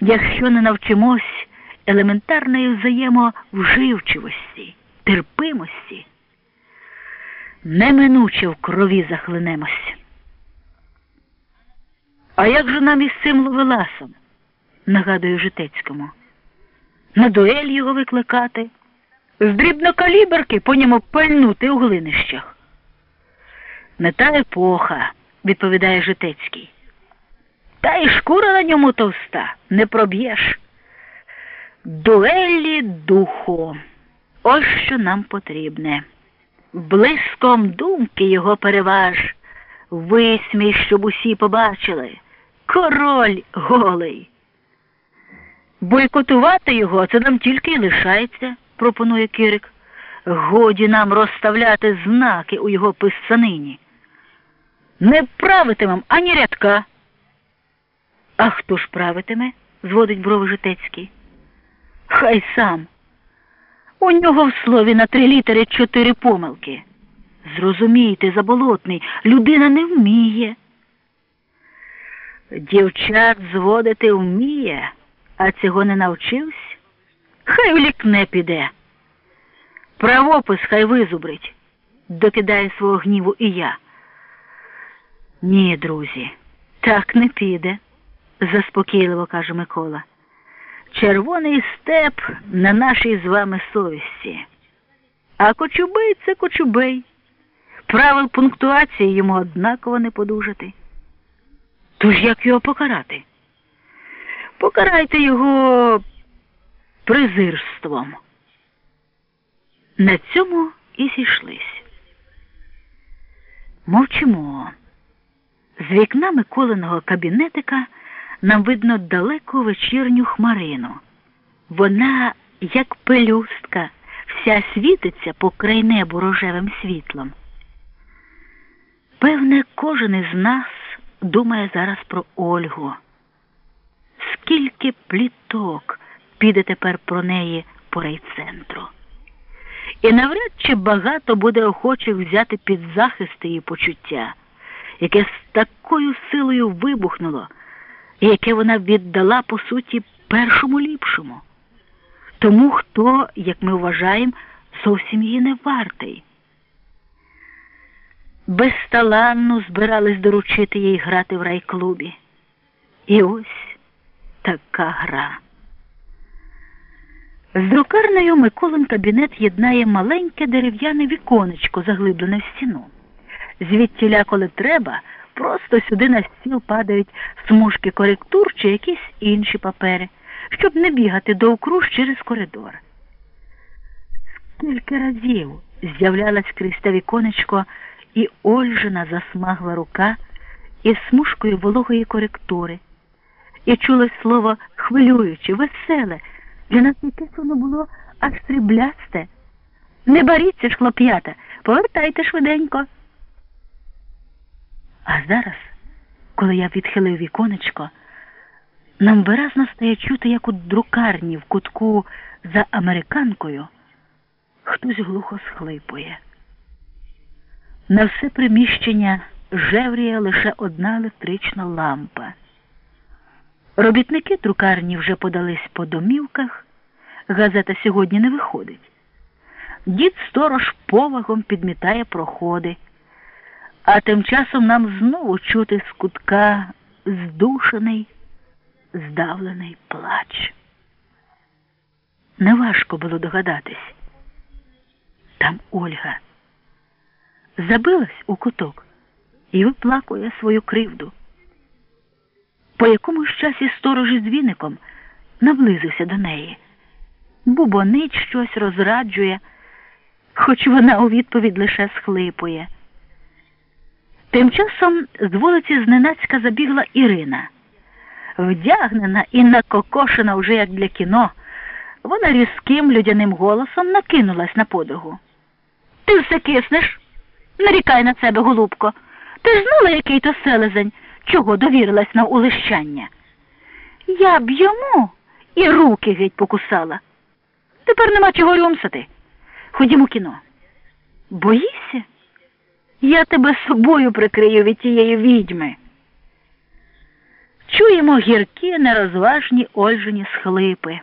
якщо не навчимось елементарної взаємовживчивості, терпимості, неминуче в крові захлинемось. А як же нам із цим ловеласом? нагадую житецькому. На дуель його викликати, з дрібнокаліберки по ньому пальнути у глинищах. Не та епоха, відповідає житецький. Та й шкура на ньому товста, не проб'єш. Дуелі духу. Ось що нам потрібне. Блиском думки його переваж, висмій, щоб усі побачили. Король голий. Бойкотувати його це нам тільки й лишається, пропонує Кирик. Годі нам розставляти знаки у його писанині. Не правитимем ані рядка. А хто ж правитиме? зводить брови Житецький. Хай сам. У нього в слові на три літери чотири помилки. Зрозумійте, заболотний, людина не вміє. Дівчат зводити вміє, а цього не навчився. Хай в лікне піде. Правопис хай визубрить, докидає свого гніву і я. Ні, друзі, так не піде, заспокійливо каже Микола. Червоний степ на нашій з вами совісті. А кочубей це кочубей. Правил пунктуації йому однаково не подужати. Тож як його покарати? Покарайте його презирством. На цьому і зійшлись. Мовчимо. З вікна Миколиного кабінетика нам видно далеку вечірню хмарину. Вона, як пелюстка, вся світиться покрай небу рожевим світлом. Певне, кожен із нас думає зараз про Ольгу. Скільки пліток піде тепер про неї по райцентру. І навряд чи багато буде охочих взяти під захист її почуття, яке з такою силою вибухнуло, яке вона віддала, по суті, першому ліпшому. Тому, хто, як ми вважаємо, зовсім її не вартий. Безталанно збирались доручити їй грати в райклубі. І ось така гра. З друкарнею Миколин кабінет єднає маленьке дерев'яне віконечко, заглиблене в стіну. Звідтіля, коли треба, просто сюди на стіл падають смужки коректур чи якісь інші папери, щоб не бігати до окруж через коридор. Скільки разів з'являлась крізь те віконечко і Ольжина засмагла рука із смужкою вологої коректури, і чулось слово хвилююче, веселе. Для нас якесь воно було аж сріблясте. Не боріться ж, хлоп'ята, повертайте швиденько. А зараз, коли я відхилив віконечко, нам виразно стає чути, як у друкарні в кутку за американкою хтось глухо схлипує. На все приміщення жевріє лише одна електрична лампа. Робітники друкарні вже подались по домівках, газета сьогодні не виходить. Дід сторож повагом підмітає проходи, а тим часом нам знову чути з кутка здушений, здавлений плач. Неважко було догадатись. Там Ольга забилась у куток і виплакує свою кривду. По якомусь часі сторож із дзвіником наблизився до неї. Бубонить щось розраджує, хоч вона у відповідь лише схлипує. Тим часом з вулиці зненацька забігла Ірина. Вдягнена і накокошена вже як для кіно, вона різким людяним голосом накинулась на подругу. Ти все киснеш? Нарікай на себе, голубко. Ти ж знала, який то селезень, чого довірилась на улищання. Я б йому і руки геть покусала. Тепер нема чого рюмсати. Ходімо кіно. Боїшся? Я тебе собою прикрию від тієї відьми. чуємо гіркі нерозважні ольжені схлипи.